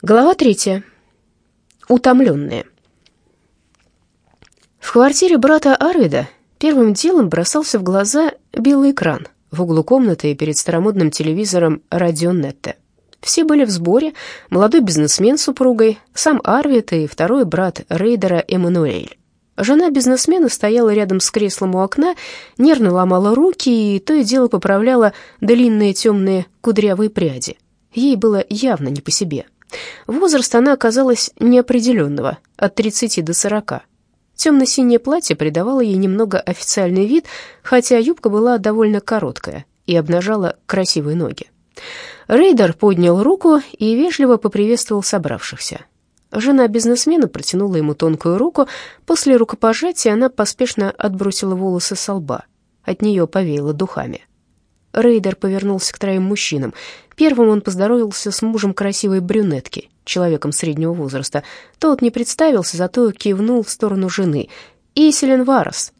Глава третья. Утомленные. В квартире брата Арвида первым делом бросался в глаза белый экран в углу комнаты перед старомодным телевизором Радионетте. Все были в сборе, молодой бизнесмен с супругой, сам Арвид и второй брат Рейдера Эммануэль. Жена бизнесмена стояла рядом с креслом у окна, нервно ломала руки и то и дело поправляла длинные темные кудрявые пряди. Ей было явно не по себе. Возраст она оказалась неопределенного, от 30 до 40. Темно-синее платье придавало ей немного официальный вид, хотя юбка была довольно короткая и обнажала красивые ноги. Рейдер поднял руку и вежливо поприветствовал собравшихся. Жена бизнесмена протянула ему тонкую руку. После рукопожатия она поспешно отбросила волосы со лба. От нее повеяло духами. Рейдер повернулся к троим мужчинам. Первым он поздоровался с мужем красивой брюнетки, человеком среднего возраста. Тот не представился, зато кивнул в сторону жены. «Иселин Варос».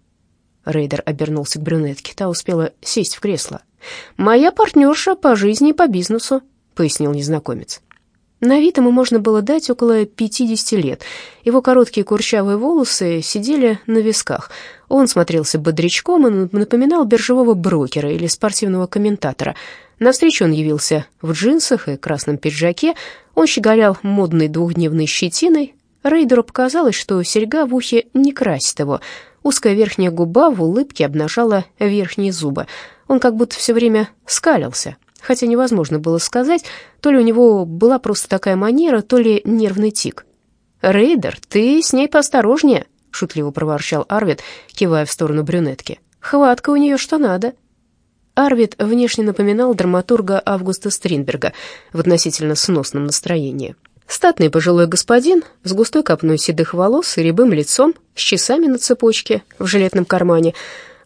Рейдер обернулся к брюнетке. Та успела сесть в кресло. «Моя партнерша по жизни и по бизнесу», — пояснил незнакомец. На вид ему можно было дать около 50 лет. Его короткие курчавые волосы сидели на висках. Он смотрелся бодрячком и напоминал биржевого брокера или спортивного комментатора. На встречу он явился в джинсах и красном пиджаке. Он щеголял модной двухдневной щетиной. Рейдеру показалось, что серьга в ухе не красит его. Узкая верхняя губа в улыбке обнажала верхние зубы. Он как будто все время скалился, хотя невозможно было сказать, то ли у него была просто такая манера, то ли нервный тик. «Рейдер, ты с ней поосторожнее», — шутливо проворчал Арвид, кивая в сторону брюнетки. «Хватка у нее что надо». Арвид внешне напоминал драматурга Августа Стринберга в относительно сносном настроении. Статный пожилой господин с густой копной седых волос и рябым лицом, с часами на цепочке в жилетном кармане.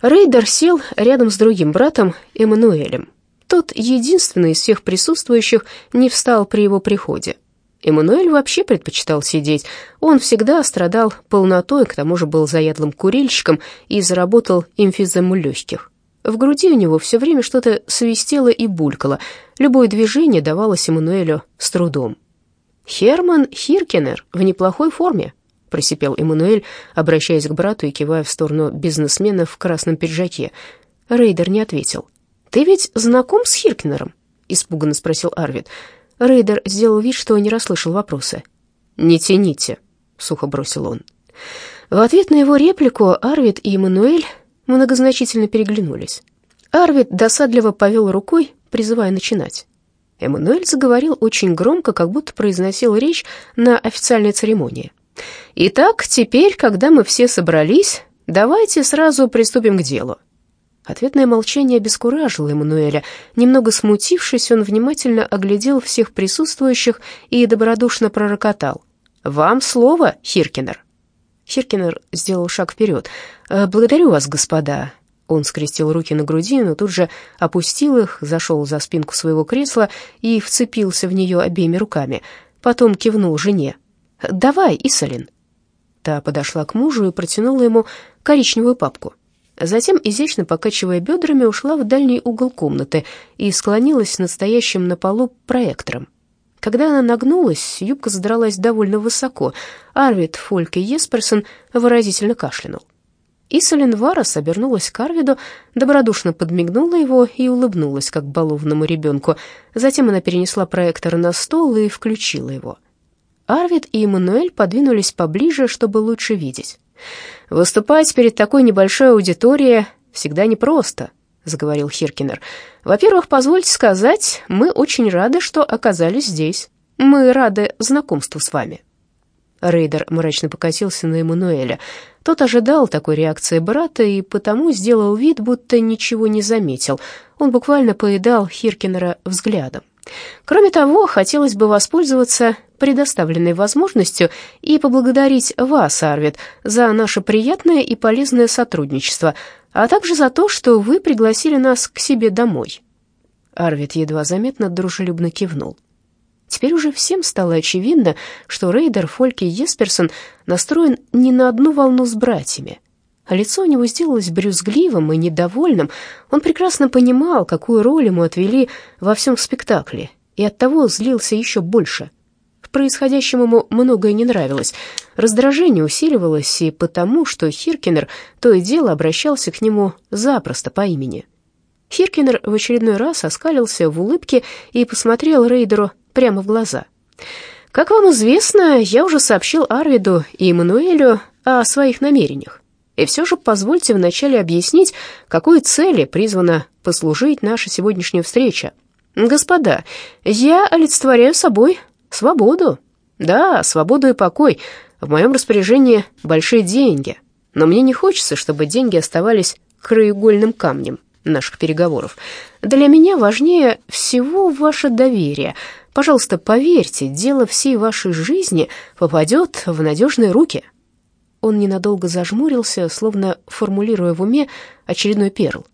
Рейдер сел рядом с другим братом Эммануэлем, тот, единственный из всех присутствующих, не встал при его приходе. Эммануэль вообще предпочитал сидеть. Он всегда страдал полнотой, к тому же был заядлым курильщиком и заработал эмфизему легких. В груди у него все время что-то свистело и булькало. Любое движение давалось Эммануэлю с трудом. «Херман Хиркенер в неплохой форме», — просипел Эммануэль, обращаясь к брату и кивая в сторону бизнесмена в красном пиджаке. Рейдер не ответил. «Ты ведь знаком с Хиркнером?» — испуганно спросил Арвид. Рейдер сделал вид, что не расслышал вопроса. «Не тяните», — сухо бросил он. В ответ на его реплику Арвид и Эммануэль многозначительно переглянулись. Арвид досадливо повел рукой, призывая начинать. Эммануэль заговорил очень громко, как будто произносил речь на официальной церемонии. «Итак, теперь, когда мы все собрались, давайте сразу приступим к делу. Ответное молчание обескуражило Эммануэля. Немного смутившись, он внимательно оглядел всех присутствующих и добродушно пророкотал. «Вам слово, Хиркинер». Хиркинер сделал шаг вперед. «Э, «Благодарю вас, господа». Он скрестил руки на груди, но тут же опустил их, зашел за спинку своего кресла и вцепился в нее обеими руками. Потом кивнул жене. «Давай, Исалин». Та подошла к мужу и протянула ему коричневую папку. Затем, изящно покачивая бедрами, ушла в дальний угол комнаты и склонилась над стоящим на полу проектором. Когда она нагнулась, юбка задралась довольно высоко. Арвид Фольке Есперсон выразительно кашлянул. Исалин Варос обернулась к Арвиду, добродушно подмигнула его и улыбнулась, как балованному ребенку. Затем она перенесла проектор на стол и включила его. Арвид и Эммануэль подвинулись поближе, чтобы лучше видеть. «Выступать перед такой небольшой аудиторией всегда непросто», — заговорил Хиркинер. «Во-первых, позвольте сказать, мы очень рады, что оказались здесь. Мы рады знакомству с вами». Рейдер мрачно покосился на Эммануэля. Тот ожидал такой реакции брата и потому сделал вид, будто ничего не заметил. Он буквально поедал Хиркинера взглядом. Кроме того, хотелось бы воспользоваться предоставленной возможностью и поблагодарить вас, Арвид, за наше приятное и полезное сотрудничество, а также за то, что вы пригласили нас к себе домой». Арвид едва заметно дружелюбно кивнул. Теперь уже всем стало очевидно, что Рейдер Фольке Есперсон настроен не на одну волну с братьями. Лицо у него сделалось брюзгливым и недовольным. Он прекрасно понимал, какую роль ему отвели во всем спектакле, и оттого злился еще больше. происходящем ему многое не нравилось. Раздражение усиливалось и потому, что Хиркинер то и дело обращался к нему запросто по имени. Хиркинер в очередной раз оскалился в улыбке и посмотрел Рейдеру прямо в глаза. «Как вам известно, я уже сообщил Арвиду и Эммануэлю о своих намерениях. И все же позвольте вначале объяснить, какой цели призвана послужить наша сегодняшняя встреча. Господа, я олицетворяю собой свободу. Да, свободу и покой. В моем распоряжении большие деньги. Но мне не хочется, чтобы деньги оставались краеугольным камнем наших переговоров. Для меня важнее всего ваше доверие. Пожалуйста, поверьте, дело всей вашей жизни попадет в надежные руки. Он ненадолго зажмурился, словно формулируя в уме очередной перл.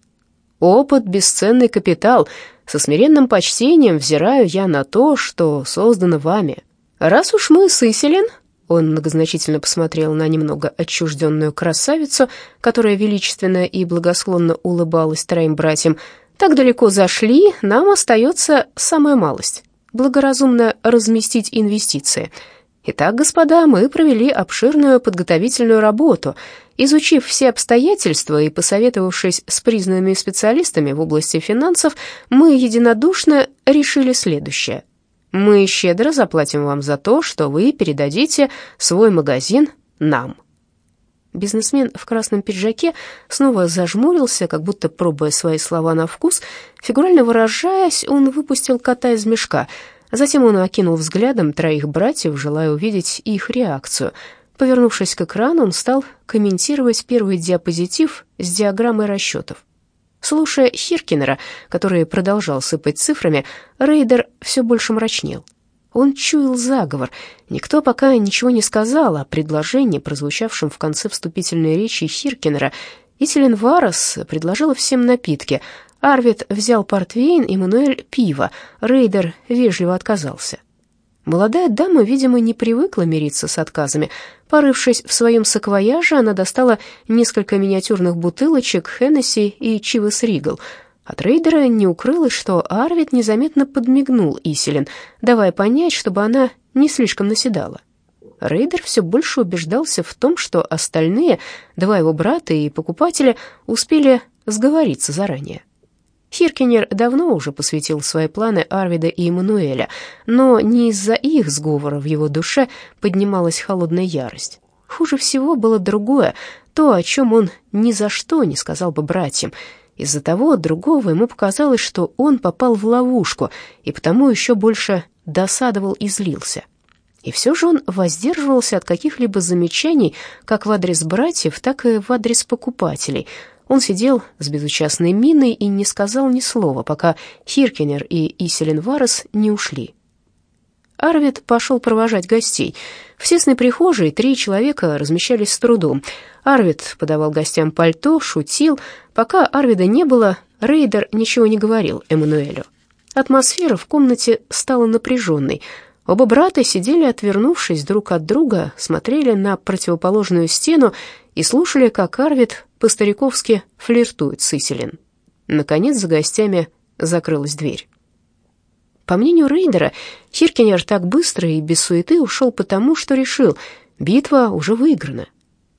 «Опыт — бесценный капитал. Со смиренным почтением взираю я на то, что создано вами. Раз уж мы с Иселин...» Он многозначительно посмотрел на немного отчужденную красавицу, которая величественно и благосклонно улыбалась троим братьям. «Так далеко зашли, нам остается самая малость — благоразумно разместить инвестиции». Итак, господа, мы провели обширную подготовительную работу. Изучив все обстоятельства и посоветовавшись с признанными специалистами в области финансов, мы единодушно решили следующее. Мы щедро заплатим вам за то, что вы передадите свой магазин нам. Бизнесмен в красном пиджаке снова зажмурился, как будто пробуя свои слова на вкус. Фигурально выражаясь, он выпустил кота из мешка — Затем он окинул взглядом троих братьев, желая увидеть их реакцию. Повернувшись к экрану, он стал комментировать первый диапозитив с диаграммой расчетов. Слушая Хиркинера, который продолжал сыпать цифрами, Рейдер все больше мрачнел. Он чуял заговор. Никто пока ничего не сказал о предложении, прозвучавшем в конце вступительной речи Хиркинера. Иселин Варос предложила всем напитки — Арвид взял портвейн, Эммануэль — пиво. Рейдер вежливо отказался. Молодая дама, видимо, не привыкла мириться с отказами. Порывшись в своем саквояже, она достала несколько миниатюрных бутылочек Хеннесси и Чивас Ригал. От Рейдера не укрылось, что Арвид незаметно подмигнул Иселин, давая понять, чтобы она не слишком наседала. Рейдер все больше убеждался в том, что остальные, два его брата и покупатели, успели сговориться заранее. Хиркинер давно уже посвятил свои планы Арвида и Эммануэля, но не из-за их сговора в его душе поднималась холодная ярость. Хуже всего было другое, то, о чем он ни за что не сказал бы братьям. Из-за того другого ему показалось, что он попал в ловушку, и потому еще больше досадовал и злился. И все же он воздерживался от каких-либо замечаний как в адрес братьев, так и в адрес покупателей — он сидел с безучастной миной и не сказал ни слова, пока Хиркинер и Иселин Варес не ушли. Арвид пошел провожать гостей. В тесной прихожей три человека размещались с трудом. Арвид подавал гостям пальто, шутил. Пока Арвида не было, Рейдер ничего не говорил Эммануэлю. Атмосфера в комнате стала напряженной. Оба брата сидели, отвернувшись друг от друга, смотрели на противоположную стену и слушали, как Арвид по-стариковски флиртует с Иселин. Наконец за гостями закрылась дверь. По мнению Рейдера, Хиркинер так быстро и без суеты ушел потому, что решил, битва уже выиграна.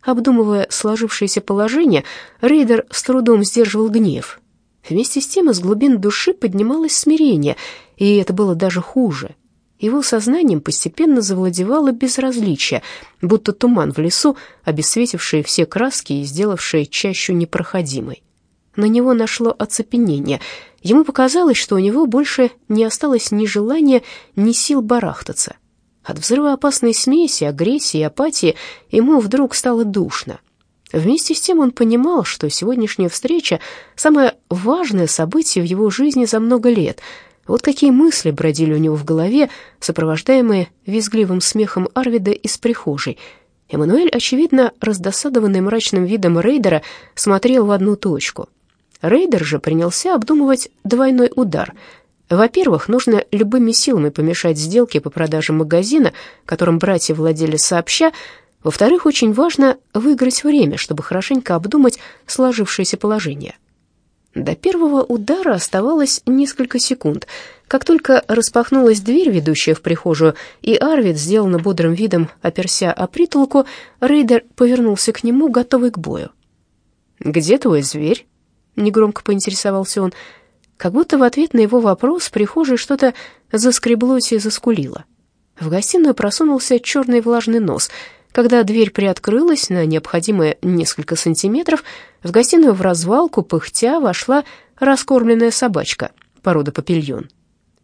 Обдумывая сложившееся положение, Рейдер с трудом сдерживал гнев. Вместе с тем из глубин души поднималось смирение, и это было даже хуже. Его сознанием постепенно завладевало безразличие, будто туман в лесу, обесцветивший все краски и сделавший чащу непроходимой. На него нашло оцепенение. Ему показалось, что у него больше не осталось ни желания, ни сил барахтаться. От взрывоопасной смеси, агрессии и апатии ему вдруг стало душно. Вместе с тем он понимал, что сегодняшняя встреча — самое важное событие в его жизни за много лет — вот какие мысли бродили у него в голове, сопровождаемые визгливым смехом Арвида из прихожей. Эммануэль, очевидно, раздосадованный мрачным видом рейдера, смотрел в одну точку. Рейдер же принялся обдумывать двойной удар. Во-первых, нужно любыми силами помешать сделке по продаже магазина, которым братья владели сообща. Во-вторых, очень важно выиграть время, чтобы хорошенько обдумать сложившееся положение. До первого удара оставалось несколько секунд. Как только распахнулась дверь, ведущая в прихожую, и Арвид, сделанно бодрым видом, оперся о притолку, Рейдер повернулся к нему, готовый к бою. «Где твой зверь?» — негромко поинтересовался он. Как будто в ответ на его вопрос в прихожей что-то заскреблось и заскулило. В гостиную просунулся черный влажный нос. Когда дверь приоткрылась на необходимые несколько сантиметров, в гостиную в развалку, пыхтя, вошла раскормленная собачка породы папильон.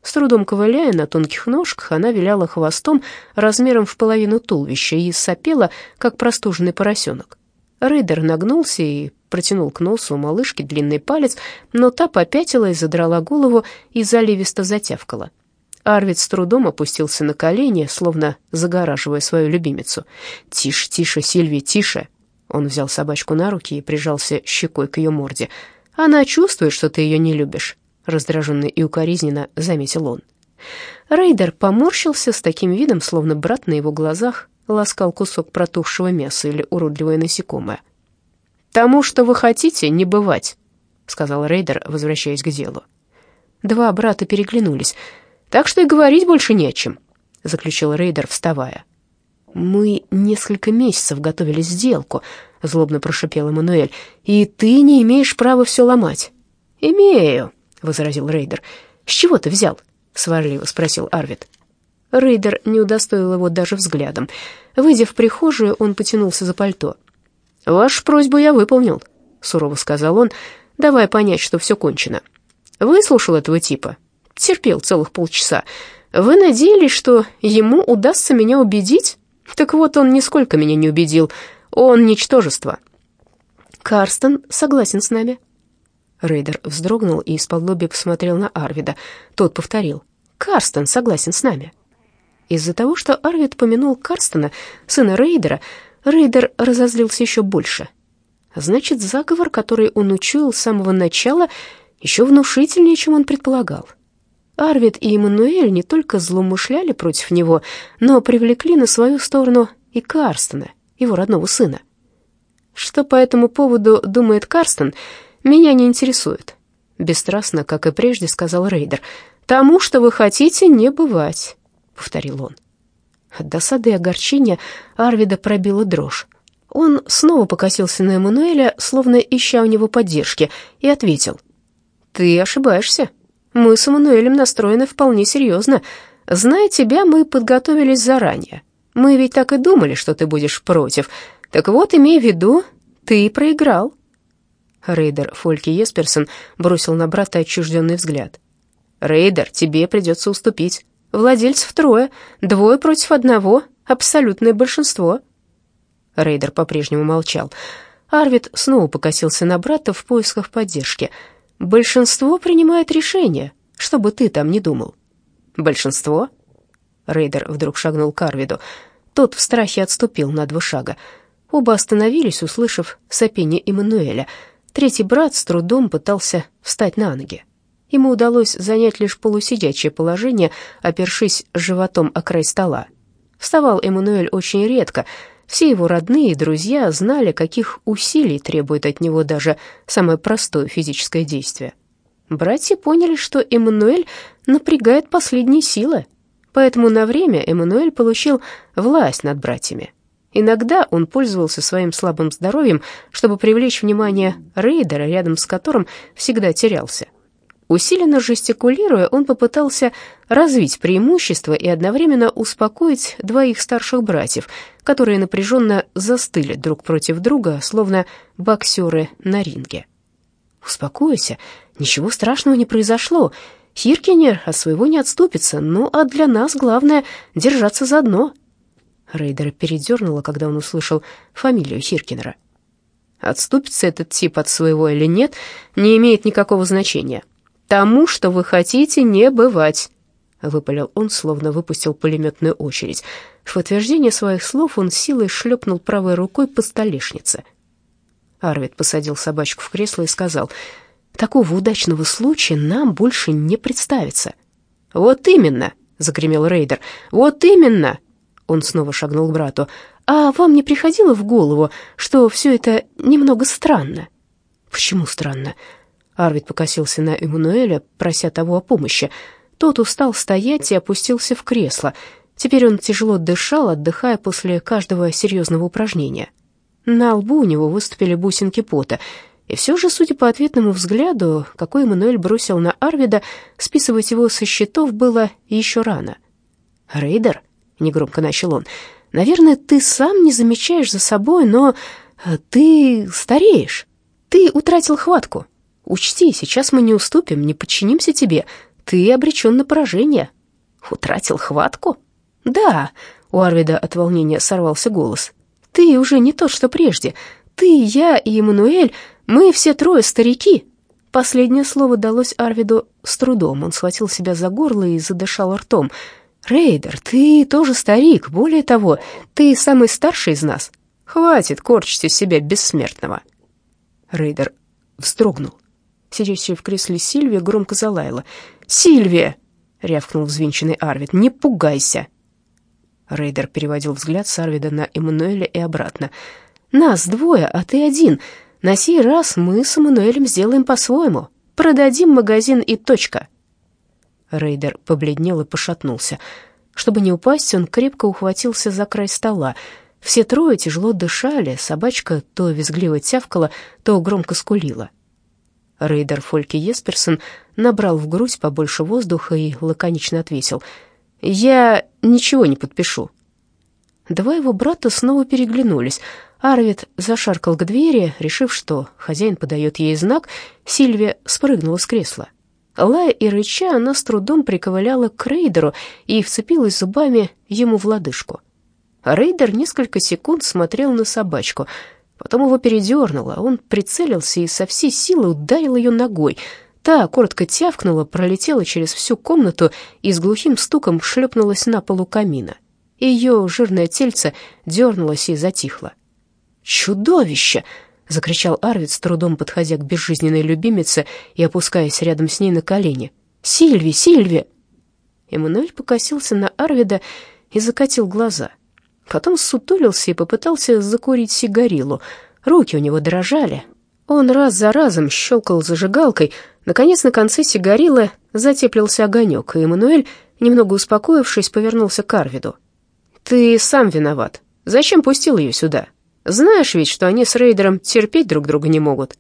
С трудом ковыляя на тонких ножках, она виляла хвостом размером в половину туловища и сопела, как простуженный поросенок. Рейдер нагнулся и протянул к носу малышки длинный палец, но та попятилась, задрала голову и заливисто затявкала. Арвид с трудом опустился на колени, словно загораживая свою любимицу. «Тише, тише, Сильви, тише!» Он взял собачку на руки и прижался щекой к ее морде. «Она чувствует, что ты ее не любишь», — раздраженно и укоризненно заметил он. Рейдер поморщился с таким видом, словно брат на его глазах ласкал кусок протухшего мяса или уродливое насекомое. «Тому, что вы хотите, не бывать», — сказал Рейдер, возвращаясь к делу. Два брата переглянулись. «Так что и говорить больше не о чем», — заключил Рейдер, вставая. «Мы несколько месяцев готовили сделку», — злобно прошипел Эммануэль, «и ты не имеешь права все ломать». «Имею», — возразил Рейдер. «С чего ты взял?» — сварливо спросил Арвид. Рейдер не удостоил его даже взглядом. Выйдя в прихожую, он потянулся за пальто. «Вашу просьбу я выполнил», — сурово сказал он, давая понять, что все кончено. «Выслушал этого типа. Терпел целых полчаса. Вы надеялись, что ему удастся меня убедить? Так вот, он нисколько меня не убедил. Он ничтожество». «Карстен согласен с нами». Рейдер вздрогнул и из-под лоби посмотрел на Арвида. Тот повторил. «Карстен согласен с нами». Из-за того, что Арвид помянул Карстена, сына Рейдера, Рейдер разозлился еще больше. Значит, заговор, который он учуял с самого начала, еще внушительнее, чем он предполагал. Арвид и Эммануэль не только злоумышляли против него, но привлекли на свою сторону и Карстена, его родного сына. Что по этому поводу думает Карстен, меня не интересует. Бесстрастно, как и прежде, сказал Рейдер. Тому, что вы хотите, не бывать. — повторил он. От досады и огорчения Арвида пробила дрожь. Он снова покосился на Эммануэля, словно ища у него поддержки, и ответил. «Ты ошибаешься. Мы с Эммануэлем настроены вполне серьезно. Зная тебя, мы подготовились заранее. Мы ведь так и думали, что ты будешь против. Так вот, имей в виду, ты проиграл». Рейдер Фольки Есперсон бросил на брата отчужденный взгляд. «Рейдер, тебе придется уступить. Владельцев трое, двое против одного, абсолютное большинство». Рейдер по-прежнему молчал. Арвид снова покосился на брата в поисках поддержки. «Большинство принимает решение, что бы ты там ни думал». «Большинство?» Рейдер вдруг шагнул к Арвиду. Тот в страхе отступил на два шага. Оба остановились, услышав сопение Эммануэля. Третий брат с трудом пытался встать на ноги. Ему удалось занять лишь полусидячее положение, опершись животом о край стола. Вставал Эммануэль очень редко. Все его родные и друзья знали, каких усилий требует от него даже самое простое физическое действие. Братья поняли, что Эммануэль напрягает последние силы, поэтому на время Эммануэль получил власть над братьями. Иногда он пользовался своим слабым здоровьем, чтобы привлечь внимание рейдера, рядом с которым всегда терялся. Усиленно жестикулируя, он попытался развить преимущество и одновременно успокоить двоих старших братьев, которые напряженно застыли друг против друга, словно боксеры на ринге. «Успокойся, ничего страшного не произошло. Хиркинер от своего не отступится, ну а для нас главное — держаться заодно». Рейдера передернуло, когда он услышал фамилию Хиркинера. «Отступится этот тип от своего или нет, не имеет никакого значения». Тому, что вы хотите, не бывать», — выпалил он, словно выпустил пулеметную очередь. В подтверждение своих слов он силой шлепнул правой рукой по столешнице. Арвид посадил собачку в кресло и сказал, «Такого удачного случая нам больше не представится». «Вот именно», — загремел Рейдер, «вот именно». Он снова шагнул к брату. «А вам не приходило в голову, что все это немного странно?» «Почему странно?» Арвид покосился на Эммануэля, прося того о помощи. Тот устал стоять и опустился в кресло. Теперь он тяжело дышал, отдыхая после каждого серьезного упражнения. На лбу у него выступили бусинки пота. И все же, судя по ответному взгляду, какой Эммануэль бросил на Арвида, списывать его со счетов было еще рано. «Рейдер», — негромко начал он, — «наверное, ты сам не замечаешь за собой, но э, ты стареешь. Ты утратил хватку. Учти, сейчас мы не уступим, не подчинимся тебе. Ты обречен на поражение». «Утратил хватку?» «Да», — у Арвида от волнения сорвался голос. «Ты уже не тот, что прежде. Ты, я и Эммануэль, мы все трое старики». Последнее слово далось Арвиду с трудом. Он схватил себя за горло и задышал ртом. «Рейдер, ты тоже старик. Более того, ты самый старший из нас. Хватит корчить из себя бессмертного». Рейдер вздрогнул. Сидящая в кресле Сильвия громко залаяла. «Сильвия!» — рявкнул взвинченный Арвид. «Не пугайся!» Рейдер переводил взгляд с Арвида на Эммануэля и обратно. «Нас двое, а ты один. На сей раз мы с Эммануэлем сделаем по-своему. Продадим магазин и точка». Рейдер побледнел и пошатнулся. Чтобы не упасть, он крепко ухватился за край стола. Все трое тяжело дышали, собачка то визгливо тявкала, то громко скулила. Рейдер Фольке Есперсон набрал в грудь побольше воздуха и лаконично ответил — я ничего не подпишу». Два его брата снова переглянулись. Арвид зашаркал к двери, решив, что хозяин подает ей знак. Сильвия спрыгнула с кресла. Лая и рыча она с трудом приковыляла к Рейдеру и вцепилась зубами ему в лодыжку. Рейдер несколько секунд смотрел на собачку, потом его передернуло, он прицелился и со всей силы ударил ее ногой — Та коротко тявкнула, пролетела через всю комнату и с глухим стуком шлепнулась на пол у камина. Ее жирное тельце дернулось и затихло. «Чудовище!» — закричал Арвид, с трудом подходя к безжизненной любимице и опускаясь рядом с ней на колени. «Сильви! Сильви!» Эммануэль покосился на Арвида и закатил глаза. Потом сутулился и попытался закурить сигарилу. Руки у него дрожали. Он раз за разом щелкал зажигалкой, Наконец, на конце сигарилы затеплился огонек, и Эммануэль, немного успокоившись, повернулся к Арвиду. «Ты сам виноват. Зачем пустил ее сюда? Знаешь ведь, что они с Рейдером терпеть друг друга не могут».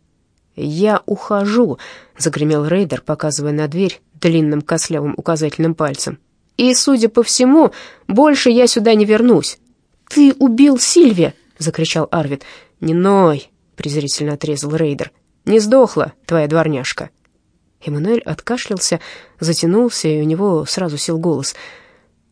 «Я ухожу», — загремел Рейдер, показывая на дверь длинным костлявым указательным пальцем. «И, судя по всему, больше я сюда не вернусь». «Ты убил Сильви!» — закричал Арвид. «Не ной!» — презрительно отрезал Рейдер. «Не сдохла твоя дворняжка». Эммануэль откашлялся, затянулся, и у него сразу сел голос.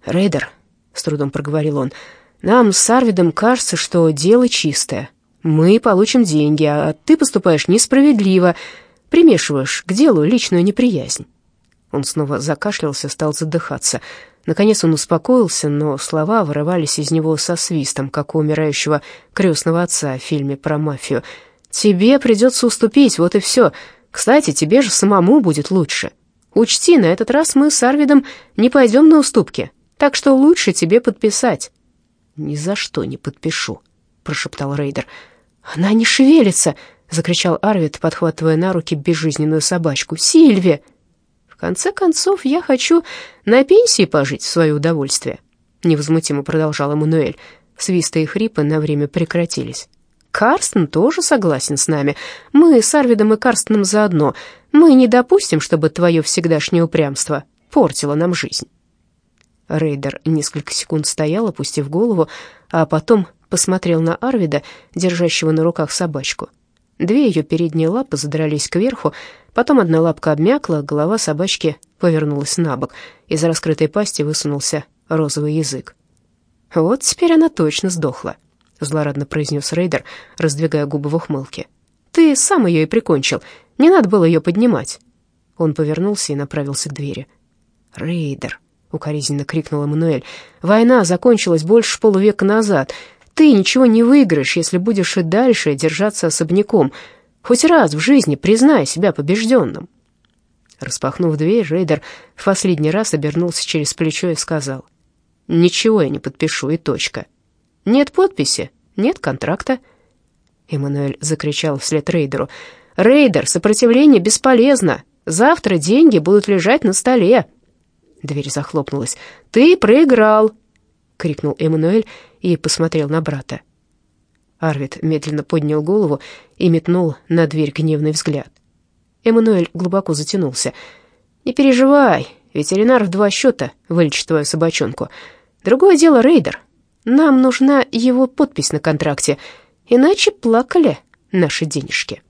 «Рейдер», — с трудом проговорил он, — «нам с Арвидом кажется, что дело чистое. Мы получим деньги, а ты поступаешь несправедливо, примешиваешь к делу личную неприязнь». Он снова закашлялся, стал задыхаться. Наконец он успокоился, но слова вырывались из него со свистом, как у умирающего крестного отца в фильме про мафию. «Тебе придется уступить, вот и все. Кстати, тебе же самому будет лучше. Учти, на этот раз мы с Арвидом не пойдем на уступки, так что лучше тебе подписать». «Ни за что не подпишу», — прошептал Рейдер. «Она не шевелится!» — закричал Арвид, подхватывая на руки безжизненную собачку. «Сильви!» «В конце концов, я хочу на пенсии пожить в свое удовольствие», — невозмутимо продолжал Эммануэль. Свисты и хрипы на время прекратились. Карстен тоже согласен с нами. Мы с Арвидом и Карстеном заодно. Мы не допустим, чтобы твое всегдашнее упрямство портило нам жизнь». Рейдер несколько секунд стоял, опустив голову, а потом посмотрел на Арвида, держащего на руках собачку. Две ее передние лапы задрались кверху, потом одна лапка обмякла, голова собачки повернулась набок. Из раскрытой пасти высунулся розовый язык. Вот теперь она точно сдохла злорадно произнес Рейдер, раздвигая губы в ухмылке. «Ты сам ее и прикончил. Не надо было ее поднимать». Он повернулся и направился к двери. «Рейдер!» — укоризненно крикнул Эммануэль. «Война закончилась больше полувека назад. Ты ничего не выиграешь, если будешь и дальше держаться особняком. Хоть раз в жизни признай себя побежденным». Распахнув дверь, Рейдер в последний раз обернулся через плечо и сказал, «Ничего я не подпишу, и точка. Нет подписи, нет контракта. Эммануэль закричал вслед рейдеру. Рейдер, сопротивление бесполезно. Завтра деньги будут лежать на столе». Дверь захлопнулась. «Ты проиграл!» — крикнул Эммануэль и посмотрел на брата. Арвид медленно поднял голову и метнул на дверь гневный взгляд. Эммануэль глубоко затянулся. «Не переживай, ветеринар в два счета вылечит твою собачонку. Другое дело Рейдер. Нам нужна его подпись на контракте, иначе плакали наши денежки».